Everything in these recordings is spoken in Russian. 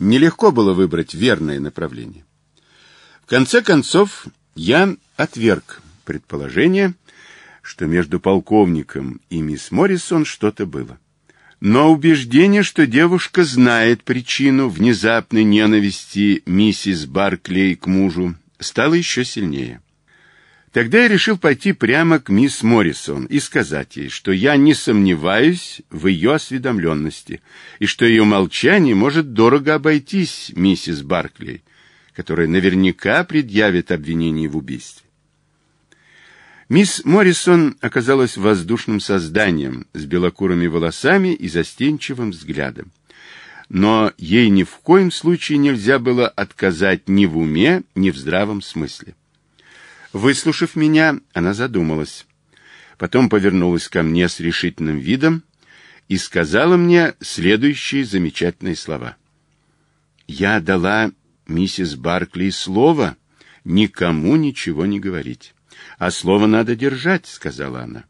Нелегко было выбрать верное направление. В конце концов, я отверг предположение, что между полковником и мисс Моррисон что-то было. Но убеждение, что девушка знает причину внезапной ненависти миссис Барклей к мужу, стало еще сильнее. Тогда я решил пойти прямо к мисс Моррисон и сказать ей, что я не сомневаюсь в ее осведомленности и что ее молчание может дорого обойтись миссис Барклей, которая наверняка предъявит обвинение в убийстве. Мисс Моррисон оказалась воздушным созданием с белокурыми волосами и застенчивым взглядом. Но ей ни в коем случае нельзя было отказать ни в уме, ни в здравом смысле. Выслушав меня, она задумалась. Потом повернулась ко мне с решительным видом и сказала мне следующие замечательные слова. «Я дала миссис Баркли слово никому ничего не говорить. А слово надо держать», — сказала она.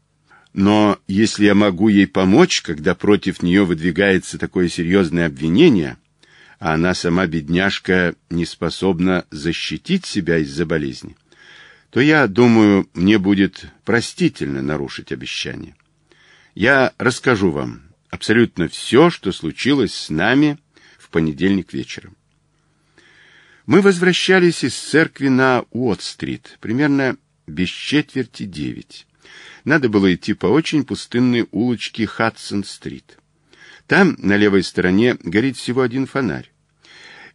«Но если я могу ей помочь, когда против нее выдвигается такое серьезное обвинение, а она сама бедняжка не способна защитить себя из-за болезни, то я думаю, мне будет простительно нарушить обещание. Я расскажу вам абсолютно все, что случилось с нами в понедельник вечером. Мы возвращались из церкви на Уотт-стрит, примерно без четверти девять. Надо было идти по очень пустынной улочке Хадсон-стрит. Там, на левой стороне, горит всего один фонарь.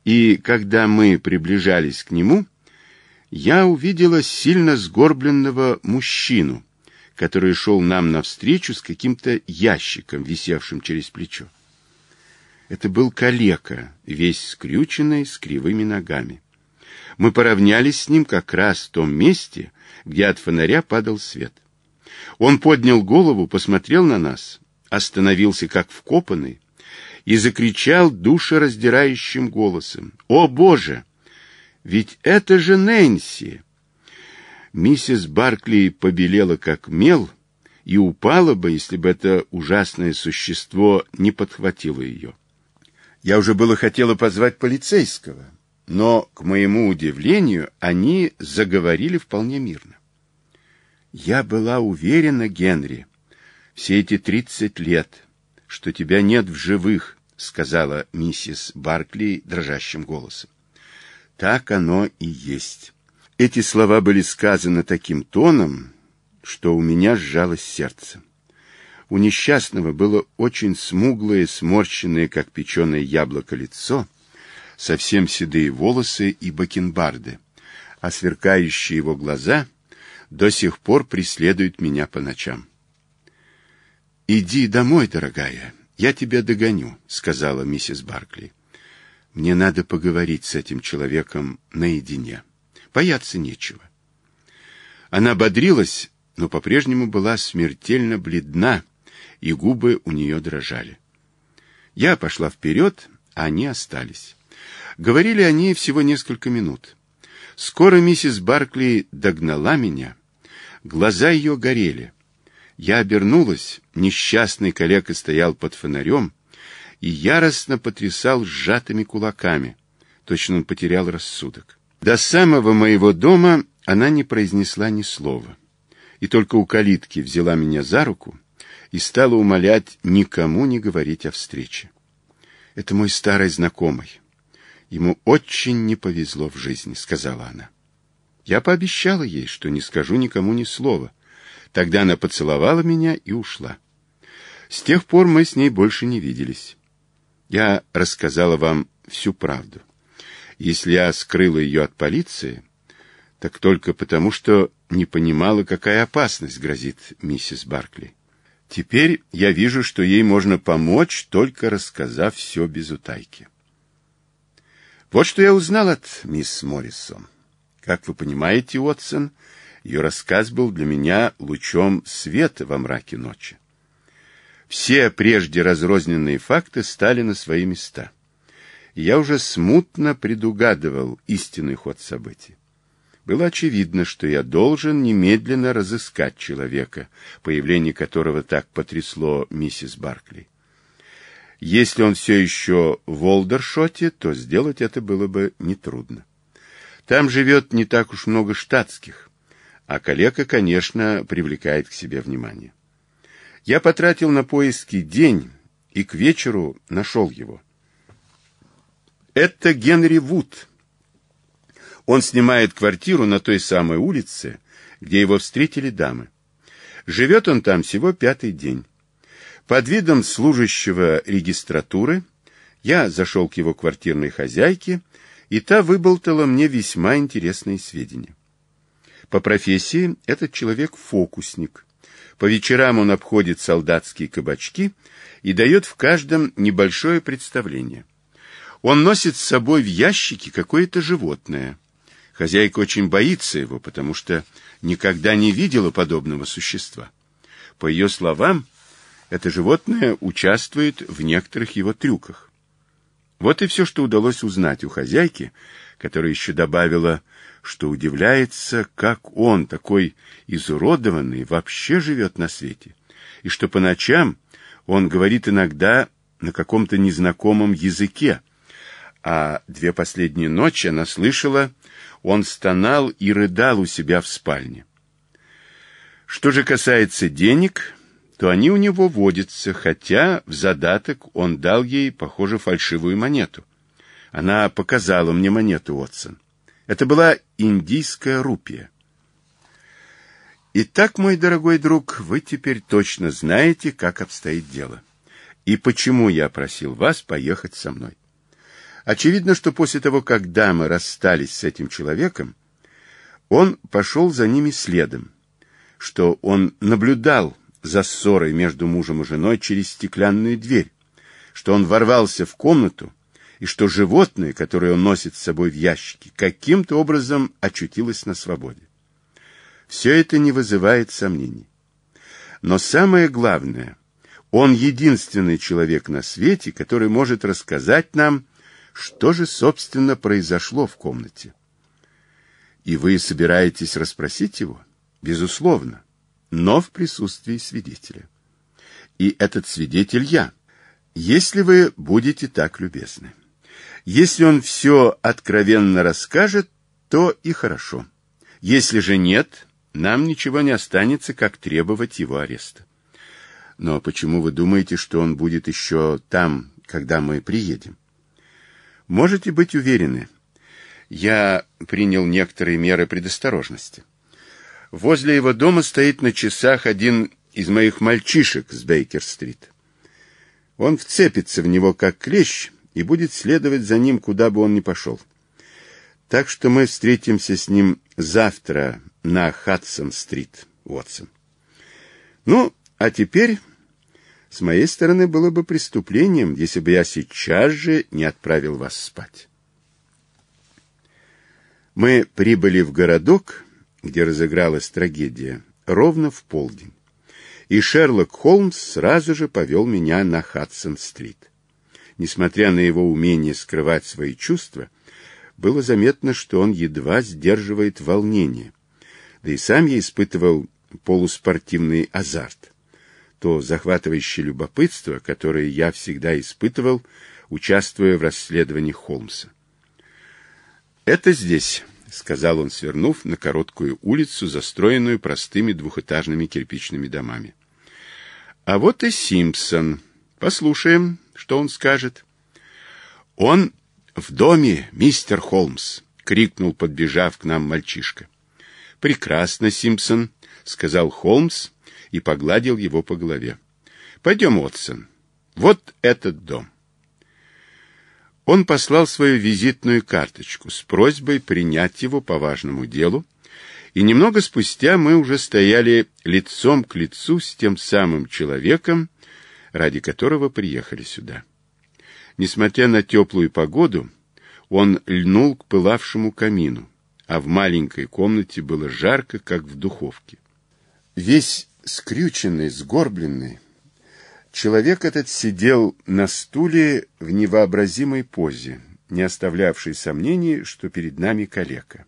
И когда мы приближались к нему, я увидела сильно сгорбленного мужчину, который шел нам навстречу с каким-то ящиком, висевшим через плечо. Это был калека, весь скрюченный, с кривыми ногами. Мы поравнялись с ним как раз в том месте, где от фонаря падал свет. Он поднял голову, посмотрел на нас, остановился как вкопанный и закричал душераздирающим голосом. «О, Боже! Ведь это же Нэнси. Миссис Баркли побелела как мел и упала бы, если бы это ужасное существо не подхватило ее. Я уже было хотела позвать полицейского, но, к моему удивлению, они заговорили вполне мирно. Я была уверена, Генри, все эти тридцать лет, что тебя нет в живых, сказала миссис Баркли дрожащим голосом. Так оно и есть. Эти слова были сказаны таким тоном, что у меня сжалось сердце. У несчастного было очень смуглое, сморщенное, как печеное яблоко, лицо, совсем седые волосы и бакенбарды, а сверкающие его глаза до сих пор преследуют меня по ночам. «Иди домой, дорогая, я тебя догоню», — сказала миссис Баркли. Мне надо поговорить с этим человеком наедине. Бояться нечего. Она бодрилась, но по-прежнему была смертельно бледна, и губы у нее дрожали. Я пошла вперед, а они остались. Говорили они всего несколько минут. Скоро миссис Баркли догнала меня. Глаза ее горели. Я обернулась, несчастный коллега стоял под фонарем, и яростно потрясал сжатыми кулаками. Точно он потерял рассудок. До самого моего дома она не произнесла ни слова. И только у калитки взяла меня за руку и стала умолять никому не говорить о встрече. Это мой старый знакомый. Ему очень не повезло в жизни, сказала она. Я пообещала ей, что не скажу никому ни слова. Тогда она поцеловала меня и ушла. С тех пор мы с ней больше не виделись. Я рассказала вам всю правду. Если я скрыла ее от полиции, так только потому, что не понимала, какая опасность грозит миссис Баркли. Теперь я вижу, что ей можно помочь, только рассказав все без утайки. Вот что я узнал от мисс Моррисон. Как вы понимаете, Уотсон, ее рассказ был для меня лучом света во мраке ночи все прежде разрозненные факты стали на свои места. Я уже смутно предугадывал истинный ход событий. Было очевидно, что я должен немедленно разыскать человека, появление которого так потрясло миссис Баркли. Если он все еще в Олдершоте, то сделать это было бы нетрудно. Там живет не так уж много штатских, а коллега, конечно, привлекает к себе внимание. Я потратил на поиски день и к вечеру нашел его. Это Генри Вуд. Он снимает квартиру на той самой улице, где его встретили дамы. Живет он там всего пятый день. Под видом служащего регистратуры я зашел к его квартирной хозяйке, и та выболтала мне весьма интересные сведения. По профессии этот человек фокусник. По вечерам он обходит солдатские кабачки и дает в каждом небольшое представление. Он носит с собой в ящике какое-то животное. Хозяйка очень боится его, потому что никогда не видела подобного существа. По ее словам, это животное участвует в некоторых его трюках. Вот и все, что удалось узнать у хозяйки, которая еще добавила что удивляется, как он, такой изуродованный, вообще живет на свете, и что по ночам он говорит иногда на каком-то незнакомом языке, а две последние ночи она слышала, он стонал и рыдал у себя в спальне. Что же касается денег, то они у него водятся, хотя в задаток он дал ей, похоже, фальшивую монету. Она показала мне монету, Отсон. Это была индийская рупия. Итак, мой дорогой друг, вы теперь точно знаете, как обстоит дело. И почему я просил вас поехать со мной. Очевидно, что после того, как дамы расстались с этим человеком, он пошел за ними следом, что он наблюдал за ссорой между мужем и женой через стеклянную дверь, что он ворвался в комнату и что животное, которое он носит с собой в ящике, каким-то образом очутилось на свободе. Все это не вызывает сомнений. Но самое главное, он единственный человек на свете, который может рассказать нам, что же, собственно, произошло в комнате. И вы собираетесь расспросить его? Безусловно, но в присутствии свидетеля. И этот свидетель я, если вы будете так любезны. Если он все откровенно расскажет, то и хорошо. Если же нет, нам ничего не останется, как требовать его ареста. Но почему вы думаете, что он будет еще там, когда мы приедем? Можете быть уверены, я принял некоторые меры предосторожности. Возле его дома стоит на часах один из моих мальчишек с Бейкер-стрит. Он вцепится в него как клещ и будет следовать за ним, куда бы он ни пошел. Так что мы встретимся с ним завтра на Хадсон-стрит, Уотсон. Ну, а теперь... С моей стороны было бы преступлением, если бы я сейчас же не отправил вас спать. Мы прибыли в городок, где разыгралась трагедия, ровно в полдень. И Шерлок Холмс сразу же повел меня на Хадсон-стрит несмотря на его умение скрывать свои чувства, было заметно, что он едва сдерживает волнение. Да и сам я испытывал полуспортивный азарт. То захватывающее любопытство, которое я всегда испытывал, участвуя в расследовании Холмса. «Это здесь», — сказал он, свернув на короткую улицу, застроенную простыми двухэтажными кирпичными домами. «А вот и Симпсон. Послушаем, что он скажет? Он в доме, мистер Холмс, крикнул, подбежав к нам мальчишка. Прекрасно, Симпсон, сказал Холмс и погладил его по голове. Пойдем, Отсон. Вот этот дом. Он послал свою визитную карточку с просьбой принять его по важному делу, и немного спустя мы уже стояли лицом к лицу с тем самым человеком, ради которого приехали сюда. Несмотря на теплую погоду, он льнул к пылавшему камину, а в маленькой комнате было жарко, как в духовке. Весь скрюченный, сгорбленный, человек этот сидел на стуле в невообразимой позе, не оставлявшей сомнений, что перед нами калека.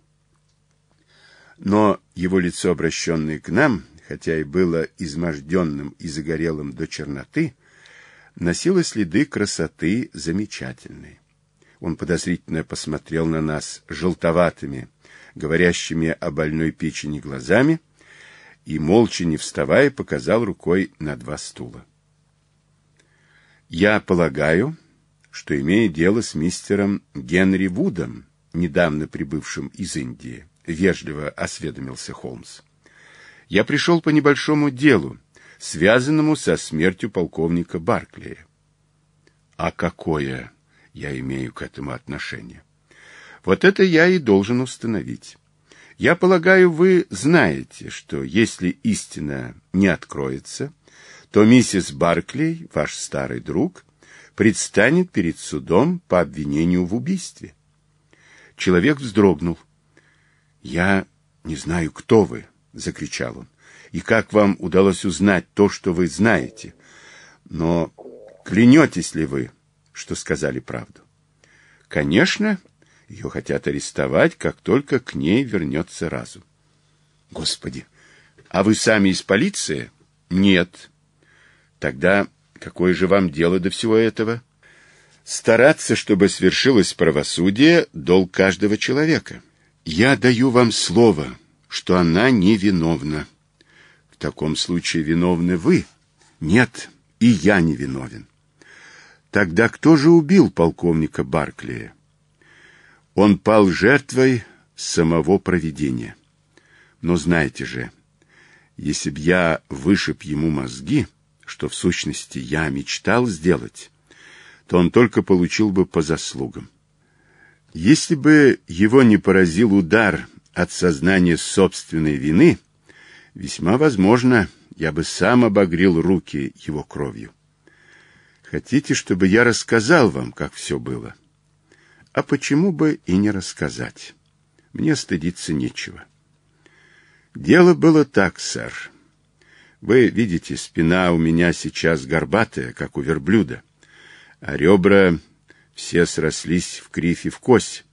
Но его лицо, обращенное к нам, хотя и было изможденным и загорелым до черноты, носило следы красоты замечательной. Он подозрительно посмотрел на нас желтоватыми, говорящими о больной печени глазами, и, молча не вставая, показал рукой на два стула. «Я полагаю, что, имею дело с мистером Генри Вудом, недавно прибывшим из Индии», — вежливо осведомился Холмс я пришел по небольшому делу, связанному со смертью полковника Барклия. А какое я имею к этому отношение? Вот это я и должен установить. Я полагаю, вы знаете, что если истина не откроется, то миссис Барклей, ваш старый друг, предстанет перед судом по обвинению в убийстве. Человек вздрогнул. «Я не знаю, кто вы», закричал он. И как вам удалось узнать то, что вы знаете? Но клянетесь ли вы, что сказали правду? Конечно, ее хотят арестовать, как только к ней вернется разум. Господи, а вы сами из полиции? Нет. Тогда какое же вам дело до всего этого? Стараться, чтобы свершилось правосудие, долг каждого человека. Я даю вам слово, что она невиновна. В таком случае виновны вы? Нет, и я не виновен. Тогда кто же убил полковника Барклия? Он пал жертвой самого провидения. Но знаете же, если б я вышиб ему мозги, что в сущности я мечтал сделать, то он только получил бы по заслугам. Если бы его не поразил удар от сознания собственной вины, весьма возможно, я бы сам обогрел руки его кровью. Хотите, чтобы я рассказал вам, как все было? А почему бы и не рассказать? Мне стыдиться нечего. Дело было так, сэр. Вы видите, спина у меня сейчас горбатая, как у верблюда, а ребра все срослись в кривь и в кость.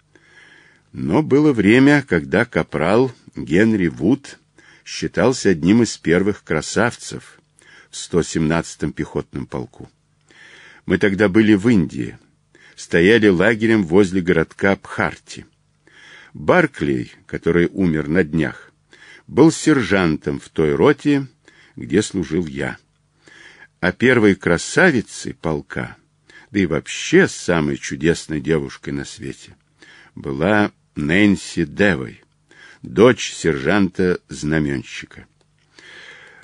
Но было время, когда капрал Генри Вуд считался одним из первых красавцев в 117-м пехотном полку. Мы тогда были в Индии, стояли лагерем возле городка Пхарти. Барклей, который умер на днях, был сержантом в той роте, где служил я. А первой красавицей полка, да и вообще самой чудесной девушкой на свете, была Нэнси Девой, дочь сержанта знаменщика.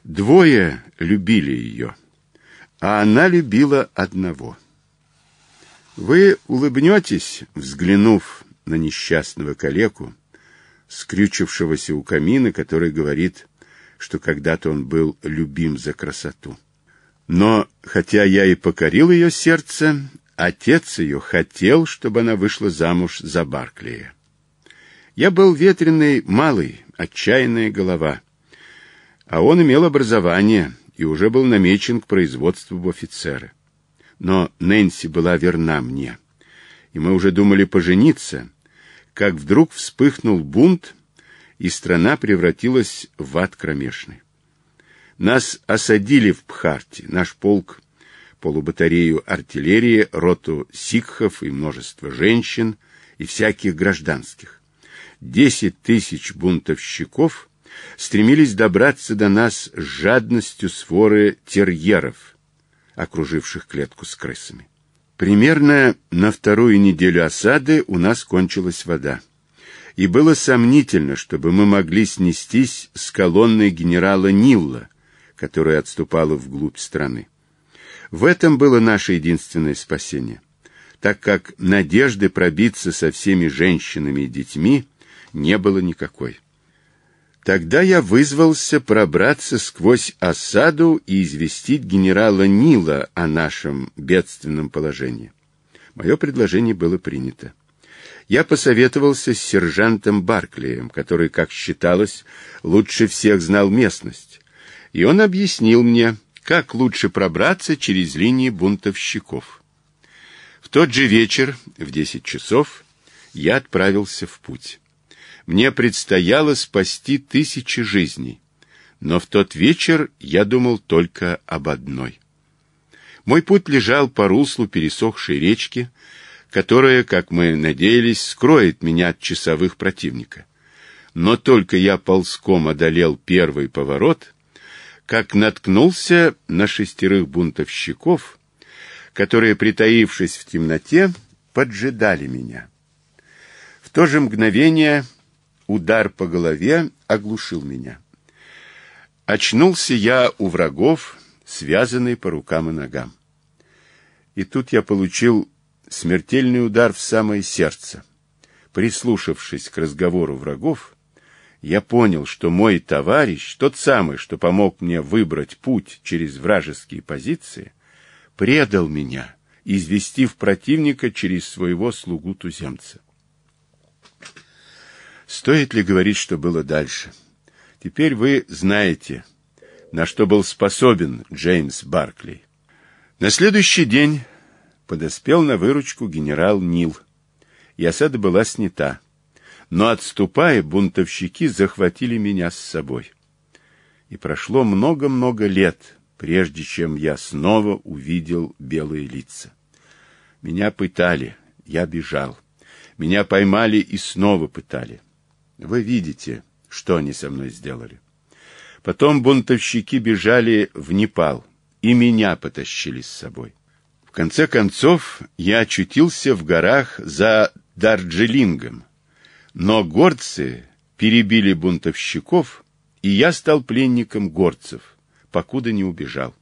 Двое любили ее, а она любила одного. Вы улыбнетесь, взглянув на несчастного калеку, скрючившегося у камина, который говорит, что когда-то он был любим за красоту. Но, хотя я и покорил ее сердце, отец ее хотел, чтобы она вышла замуж за Барклия. Я был ветреный, малый, отчаянная голова. А он имел образование и уже был намечен к производству в офицеры. Но Нэнси была верна мне. И мы уже думали пожениться, как вдруг вспыхнул бунт, и страна превратилась в ад кромешный. Нас осадили в Пхарте, наш полк, полубатарею артиллерии, роту сикхов и множество женщин и всяких гражданских десять тысяч бунтовщиков стремились добраться до нас с жадностью своры терьеров, окруживших клетку с крысами. Примерно на вторую неделю осады у нас кончилась вода, и было сомнительно, чтобы мы могли снестись с колонной генерала Нилла, которая отступала вглубь страны. В этом было наше единственное спасение, так как надежды пробиться со всеми женщинами и детьми не было никакой. Тогда я вызвался пробраться сквозь осаду и известить генерала Нила о нашем бедственном положении. Мое предложение было принято. Я посоветовался с сержантом Барклием, который, как считалось, лучше всех знал местность. И он объяснил мне, как лучше пробраться через линии бунтовщиков. В тот же вечер, в десять часов, я отправился в путь. Мне предстояло спасти тысячи жизней. Но в тот вечер я думал только об одной. Мой путь лежал по руслу пересохшей речки, которая, как мы надеялись, скроет меня от часовых противника. Но только я ползком одолел первый поворот, как наткнулся на шестерых бунтовщиков, которые, притаившись в темноте, поджидали меня. В то же мгновение удар по голове оглушил меня. Очнулся я у врагов, связанный по рукам и ногам. И тут я получил смертельный удар в самое сердце. Прислушавшись к разговору врагов, я понял, что мой товарищ, тот самый, что помог мне выбрать путь через вражеские позиции, предал меня, известив противника через своего слугу-туземца. Стоит ли говорить, что было дальше? Теперь вы знаете, на что был способен Джеймс Баркли. На следующий день подоспел на выручку генерал Нил, и осада была снята. Но, отступая, бунтовщики захватили меня с собой. И прошло много-много лет, прежде чем я снова увидел белые лица. Меня пытали, я бежал. Меня поймали и снова пытали. Вы видите, что они со мной сделали. Потом бунтовщики бежали в Непал, и меня потащили с собой. В конце концов, я очутился в горах за Дарджилингом. Но горцы перебили бунтовщиков, и я стал пленником горцев, покуда не убежал.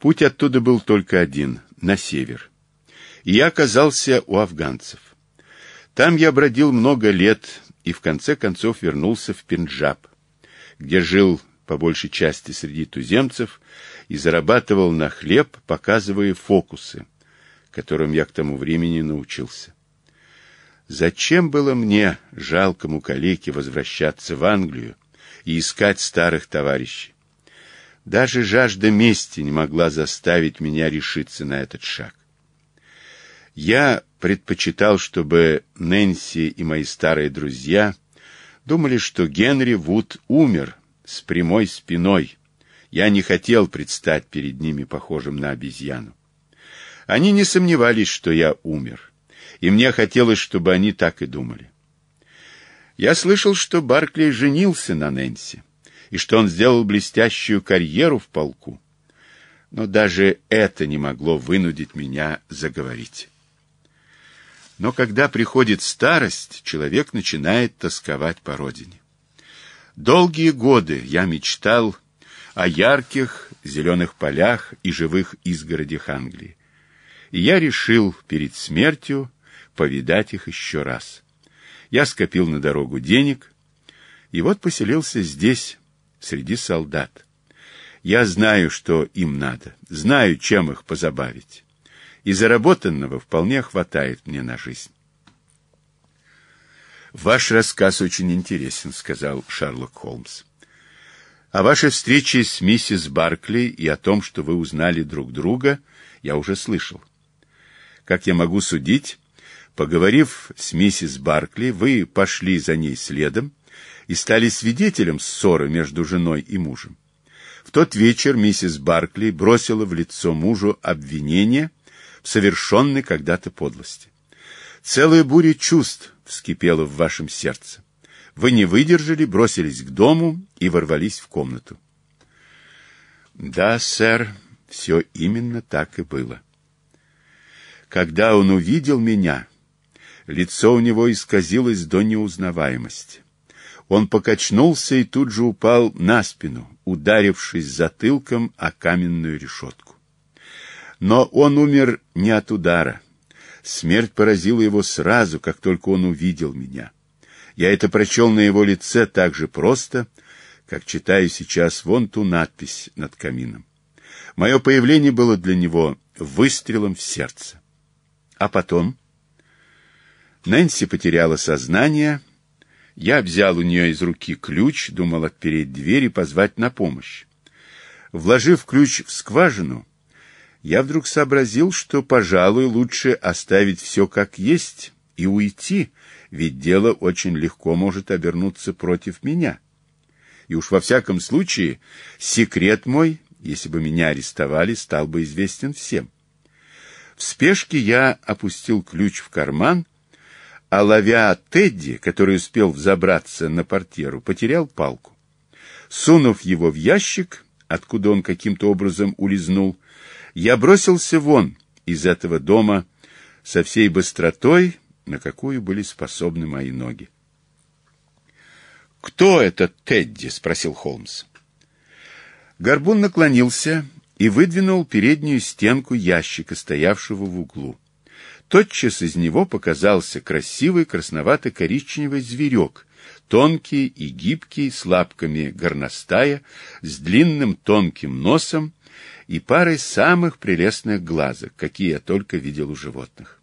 Путь оттуда был только один — на север. И я оказался у афганцев. Там я бродил много лет, и в конце концов вернулся в Пенджаб, где жил по большей части среди туземцев и зарабатывал на хлеб, показывая фокусы, которым я к тому времени научился. Зачем было мне, жалкому калеке, возвращаться в Англию и искать старых товарищей? Даже жажда мести не могла заставить меня решиться на этот шаг. Я предпочитал, чтобы Нэнси и мои старые друзья думали, что Генри Вуд умер с прямой спиной. Я не хотел предстать перед ними похожим на обезьяну. Они не сомневались, что я умер, и мне хотелось, чтобы они так и думали. Я слышал, что Баркли женился на Нэнси, и что он сделал блестящую карьеру в полку. Но даже это не могло вынудить меня заговорить. Но когда приходит старость, человек начинает тосковать по родине. Долгие годы я мечтал о ярких зеленых полях и живых изгородях Англии. И я решил перед смертью повидать их еще раз. Я скопил на дорогу денег, и вот поселился здесь, среди солдат. Я знаю, что им надо, знаю, чем их позабавить и заработанного вполне хватает мне на жизнь. «Ваш рассказ очень интересен», — сказал Шерлок Холмс. «О вашей встрече с миссис Баркли и о том, что вы узнали друг друга, я уже слышал. Как я могу судить, поговорив с миссис Баркли, вы пошли за ней следом и стали свидетелем ссоры между женой и мужем. В тот вечер миссис Баркли бросила в лицо мужу обвинение — совершенной когда-то подлости. Целая буря чувств вскипела в вашем сердце. Вы не выдержали, бросились к дому и ворвались в комнату. Да, сэр, все именно так и было. Когда он увидел меня, лицо у него исказилось до неузнаваемости. Он покачнулся и тут же упал на спину, ударившись затылком о каменную решетку. Но он умер не от удара. Смерть поразила его сразу, как только он увидел меня. Я это прочел на его лице так же просто, как читаю сейчас вон ту надпись над камином. Мое появление было для него выстрелом в сердце. А потом... Нэнси потеряла сознание. Я взял у нее из руки ключ, думал отпереть дверь и позвать на помощь. Вложив ключ в скважину, я вдруг сообразил, что, пожалуй, лучше оставить все как есть и уйти, ведь дело очень легко может обернуться против меня. И уж во всяком случае, секрет мой, если бы меня арестовали, стал бы известен всем. В спешке я опустил ключ в карман, а ловя Тедди, который успел взобраться на портьеру, потерял палку. Сунув его в ящик, откуда он каким-то образом улизнул, я бросился вон из этого дома со всей быстротой, на какую были способны мои ноги. «Кто этот Тедди?» — спросил Холмс. Горбун наклонился и выдвинул переднюю стенку ящика, стоявшего в углу. Тотчас из него показался красивый красновато-коричневый зверек, тонкий и гибкий, с лапками горностая, с длинным тонким носом и парой самых прелестных глазок, какие я только видел у животных.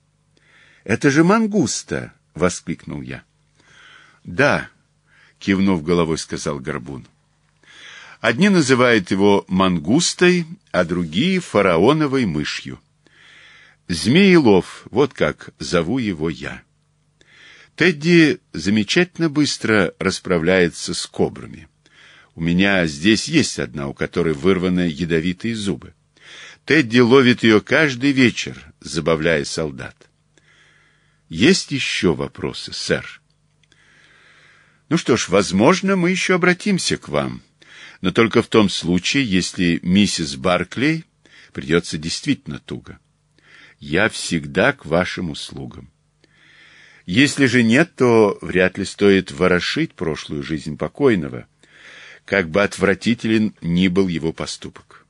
«Это же мангуста!» — воскликнул я. «Да», — кивнув головой, сказал Горбун. «Одни называют его мангустой, а другие — фараоновой мышью. Змеелов, вот как зову его я». Тедди замечательно быстро расправляется с кобрами. У меня здесь есть одна, у которой вырваны ядовитые зубы. Тедди ловит ее каждый вечер, забавляя солдат. Есть еще вопросы, сэр? Ну что ж, возможно, мы еще обратимся к вам. Но только в том случае, если миссис Барклей придется действительно туго. Я всегда к вашим услугам. Если же нет, то вряд ли стоит ворошить прошлую жизнь покойного — как бы отвратителен ни был его поступок.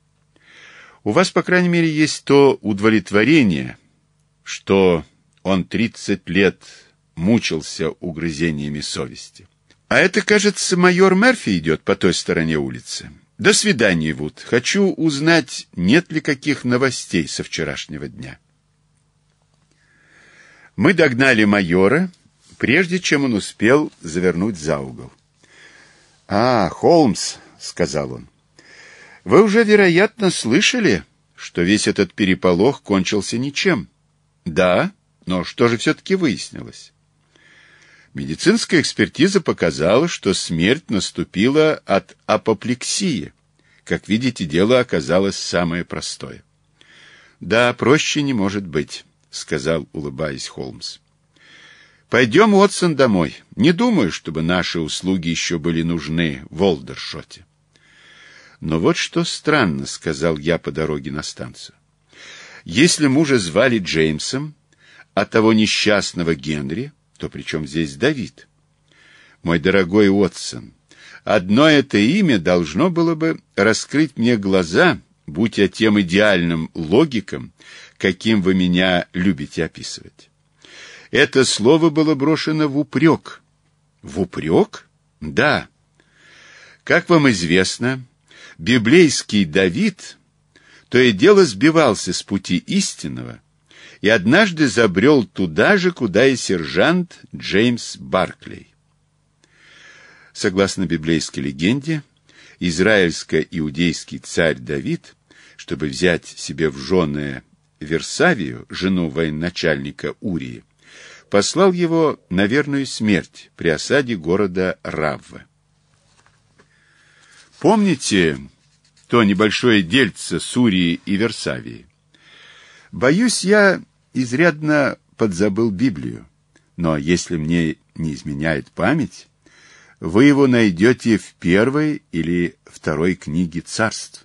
У вас, по крайней мере, есть то удовлетворение, что он 30 лет мучился угрызениями совести. А это, кажется, майор Мерфи идет по той стороне улицы. До свидания, Вуд. Хочу узнать, нет ли каких новостей со вчерашнего дня. Мы догнали майора, прежде чем он успел завернуть за угол. А, Холмс, сказал он. Вы уже, вероятно, слышали, что весь этот переполох кончился ничем. Да, но что же все-таки выяснилось? Медицинская экспертиза показала, что смерть наступила от апоплексии. Как видите, дело оказалось самое простое. Да, проще не может быть, сказал, улыбаясь Холмс. Пойдем, Уотсон, домой. Не думаю, чтобы наши услуги еще были нужны в Олдершоте. Но вот что странно, — сказал я по дороге на станцию. Если мужа звали Джеймсом, а того несчастного Генри, то при чем здесь Давид? Мой дорогой Уотсон, одно это имя должно было бы раскрыть мне глаза, будь я тем идеальным логиком, каким вы меня любите описывать. Это слово было брошено в упрек. В упрек? Да. Как вам известно, библейский Давид то и дело сбивался с пути истинного и однажды забрел туда же, куда и сержант Джеймс Барклей. Согласно библейской легенде, израильско-иудейский царь Давид, чтобы взять себе в жены Версавию, жену военачальника Урии, послал его на верную смерть при осаде города Равва. Помните то небольшое дельце Сурии и Версавии? Боюсь, я изрядно подзабыл Библию, но если мне не изменяет память, вы его найдете в первой или второй книге царств.